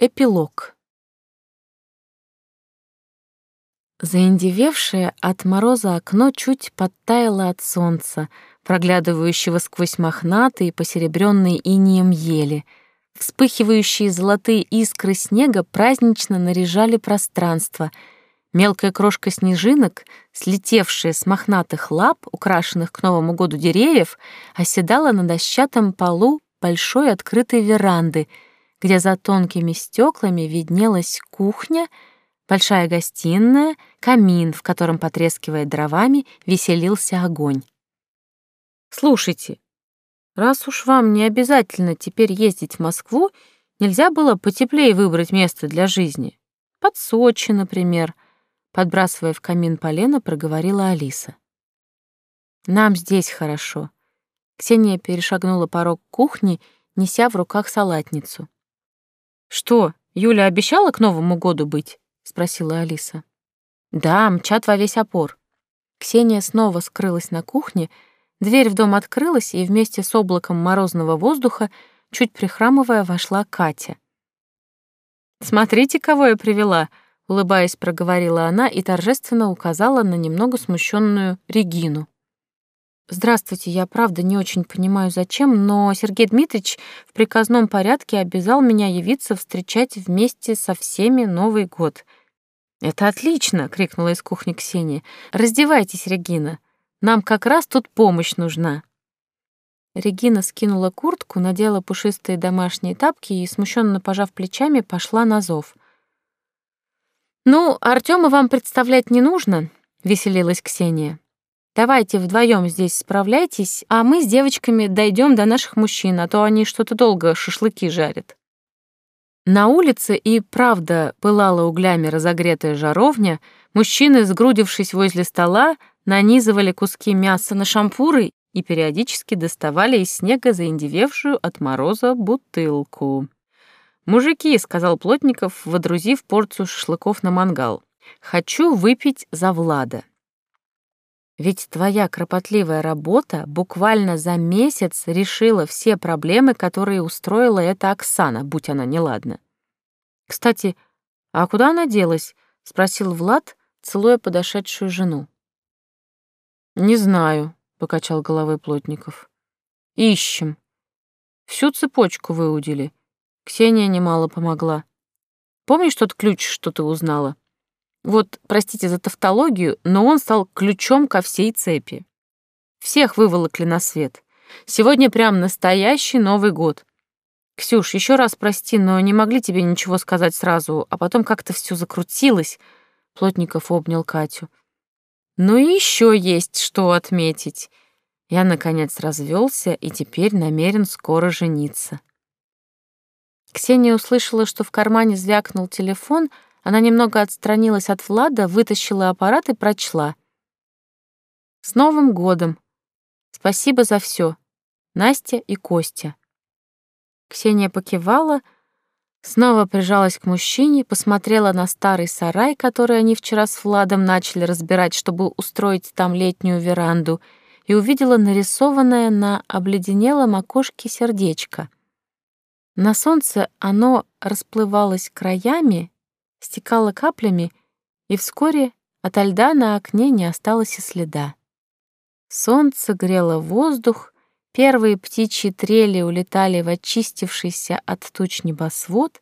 Эпилог. Заиндевевшее от мороза окно чуть подтаяло от солнца, проглядывающего сквозь мохнатые, посеребренные инеем ели. Вспыхивающие золотые искры снега празднично наряжали пространство. Мелкая крошка снежинок, слетевшая с мохнатых лап, украшенных к Новому году деревьев, оседала на дощатом полу большой открытой веранды — где за тонкими стеклами виднелась кухня, большая гостиная, камин, в котором, потрескивая дровами, веселился огонь. «Слушайте, раз уж вам не обязательно теперь ездить в Москву, нельзя было потеплее выбрать место для жизни? Под Сочи, например», — подбрасывая в камин полено, проговорила Алиса. «Нам здесь хорошо». Ксения перешагнула порог кухни, неся в руках салатницу. «Что, Юля обещала к Новому году быть?» — спросила Алиса. «Да, мчат во весь опор». Ксения снова скрылась на кухне, дверь в дом открылась, и вместе с облаком морозного воздуха, чуть прихрамывая, вошла Катя. «Смотрите, кого я привела!» — улыбаясь, проговорила она и торжественно указала на немного смущенную Регину. Здравствуйте, я правда не очень понимаю, зачем, но Сергей Дмитриевич в приказном порядке обязал меня явиться встречать вместе со всеми Новый год. Это отлично, крикнула из кухни Ксения. Раздевайтесь, Регина. Нам как раз тут помощь нужна. Регина скинула куртку, надела пушистые домашние тапки и, смущенно пожав плечами, пошла на зов. «Ну, Артема вам представлять не нужно», — веселилась Ксения. Давайте вдвоем здесь справляйтесь, а мы с девочками дойдем до наших мужчин, а то они что-то долго шашлыки жарят. На улице и правда пылала углями разогретая жаровня, мужчины, сгрудившись возле стола, нанизывали куски мяса на шампуры и периодически доставали из снега заиндевевшую от мороза бутылку. «Мужики», — сказал Плотников, водрузив порцию шашлыков на мангал, — «хочу выпить за Влада». Ведь твоя кропотливая работа буквально за месяц решила все проблемы, которые устроила эта Оксана, будь она неладна. Кстати, а куда она делась? спросил Влад, целуя подошедшую жену. Не знаю, покачал головой Плотников. Ищем. Всю цепочку выудили. Ксения немало помогла. Помнишь тот ключ, что ты узнала? Вот, простите за тавтологию, но он стал ключом ко всей цепи. Всех выволокли на свет. Сегодня прям настоящий Новый год. Ксюш, еще раз прости, но не могли тебе ничего сказать сразу, а потом как-то все закрутилось. Плотников обнял Катю. Ну и еще есть что отметить. Я, наконец, развелся и теперь намерен скоро жениться. Ксения услышала, что в кармане звякнул телефон — она немного отстранилась от Влада, вытащила аппарат и прочла. «С Новым годом! Спасибо за все. Настя и Костя». Ксения покивала, снова прижалась к мужчине, посмотрела на старый сарай, который они вчера с Владом начали разбирать, чтобы устроить там летнюю веранду, и увидела нарисованное на обледенелом окошке сердечко. На солнце оно расплывалось краями стекала каплями, и вскоре ото льда на окне не осталось и следа. Солнце грело воздух, первые птичьи трели улетали в очистившийся от туч небосвод,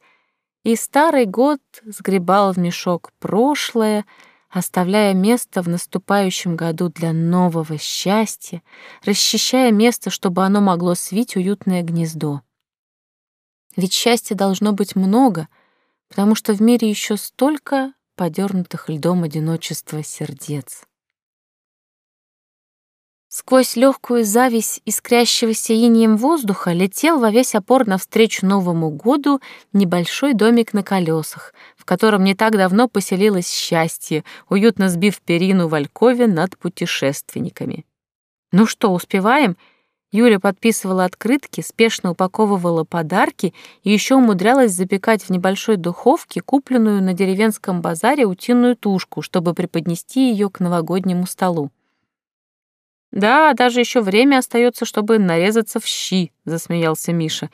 и старый год сгребал в мешок прошлое, оставляя место в наступающем году для нового счастья, расчищая место, чтобы оно могло свить уютное гнездо. Ведь счастья должно быть много — потому что в мире еще столько подернутых льдом одиночества сердец. Сквозь легкую зависть искрящегося инием воздуха летел во весь опор навстречу Новому году небольшой домик на колесах, в котором не так давно поселилось счастье, уютно сбив перину в Алькове над путешественниками. «Ну что, успеваем?» Юля подписывала открытки, спешно упаковывала подарки и еще умудрялась запекать в небольшой духовке купленную на деревенском базаре утиную тушку, чтобы преподнести ее к новогоднему столу. Да, даже еще время остается, чтобы нарезаться в щи, засмеялся Миша.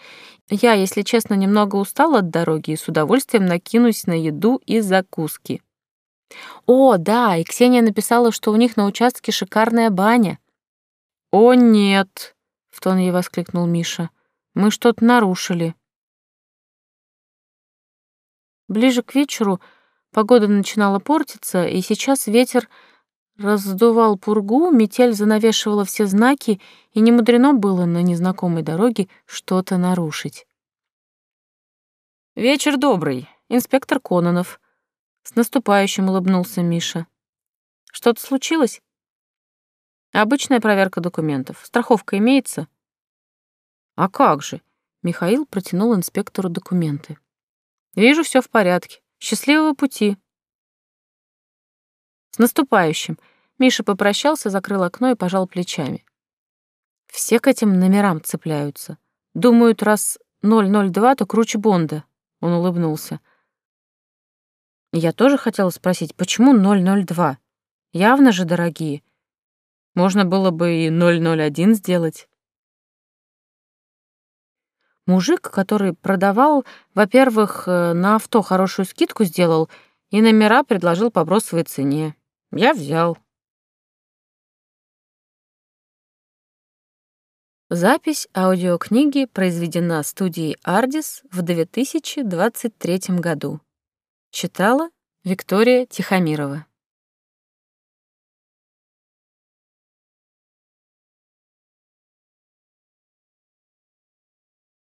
Я, если честно, немного устал от дороги и с удовольствием накинусь на еду и закуски. О, да, и Ксения написала, что у них на участке шикарная баня. О, нет, в тон ей воскликнул Миша. Мы что-то нарушили. Ближе к вечеру погода начинала портиться, и сейчас ветер раздувал пургу, метель занавешивала все знаки, и немудрено было на незнакомой дороге что-то нарушить. «Вечер добрый, инспектор Кононов», — с наступающим улыбнулся Миша. «Что-то случилось?» «Обычная проверка документов. Страховка имеется?» «А как же?» — Михаил протянул инспектору документы. «Вижу, все в порядке. Счастливого пути!» «С наступающим!» Миша попрощался, закрыл окно и пожал плечами. Все к этим номерам цепляются. Думают, раз 002, то круче Бонда. Он улыбнулся. Я тоже хотела спросить, почему 002? Явно же дорогие. Можно было бы и 001 сделать. Мужик, который продавал, во-первых, э, на авто хорошую скидку сделал и номера предложил по бросовой цене. Я взял. Запись аудиокниги произведена студией «Ардис» в 2023 году. Читала Виктория Тихомирова.